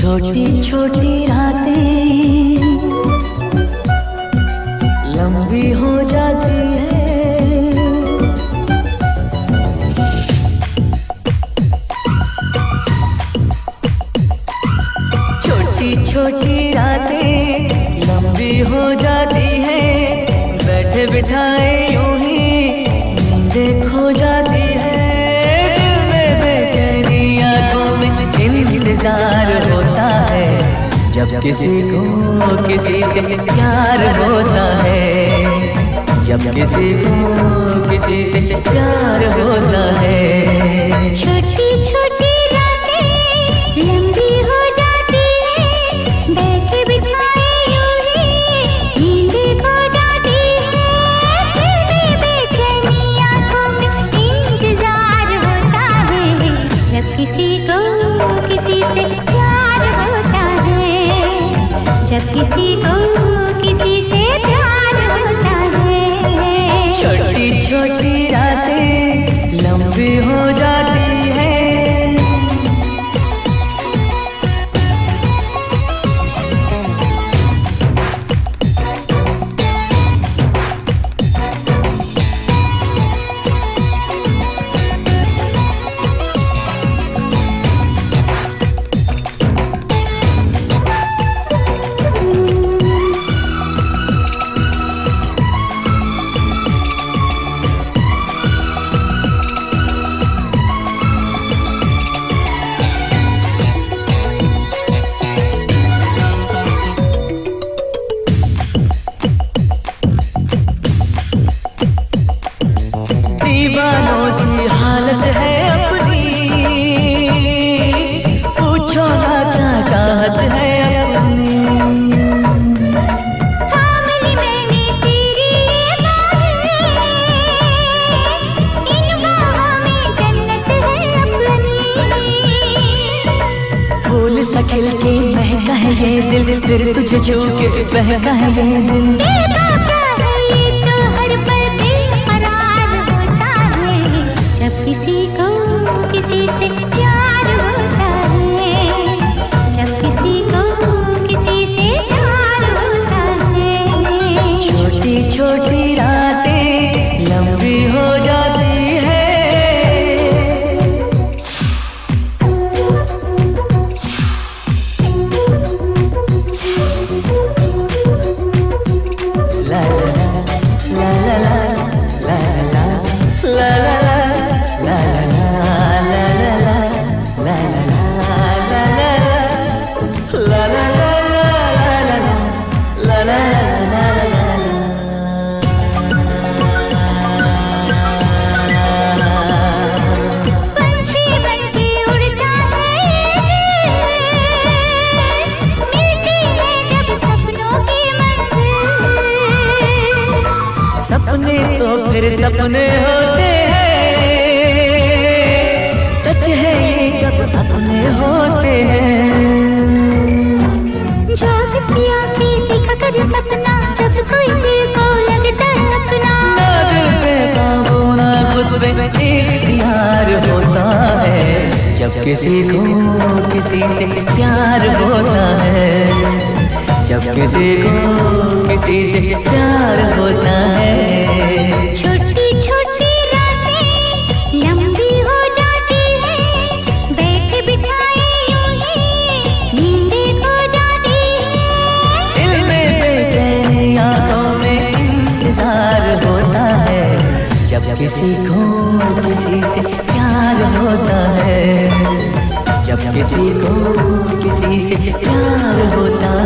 छोटी छोटी रातें लंबी हो जाती है। छोटी छोटी रातें लंबी हो जाती है। बैठे बिठाए यूँ ही नींदें खो जाती है। दिल में बेचैनी आँखों में इंतज़ार जब किसी को किसी से प्यार होता है जब किसी को किसी से प्यार होता है छोटी छोटी रातें लंबी हो जाती है बैठे बिठाए यूँ ही नींद खो जाती है। फिर भी बेचैनी आँखों में इंतज़ार होता है जब किसी को किसी से प्यार जब किसी को किसी से प्यार होता है। छोटी छोटी रातें लंबी हो फिर तुझे छू के बहका है ये तो दिल किसी को किसी से क्या फिर सपने होते हैं। सच है ये कब अपने होते हैं। देखा कर सपना जब कोई दिल को लगता है अपना। ना दिल पे काबू ना खुद पे इख्तियार होता है। जब किसी को किसी से प्यार होता है। जब किसी को किसी से प्यार होता है। किसी को किसी से प्यार होता है। जब किसी को किसी से प्यार होता है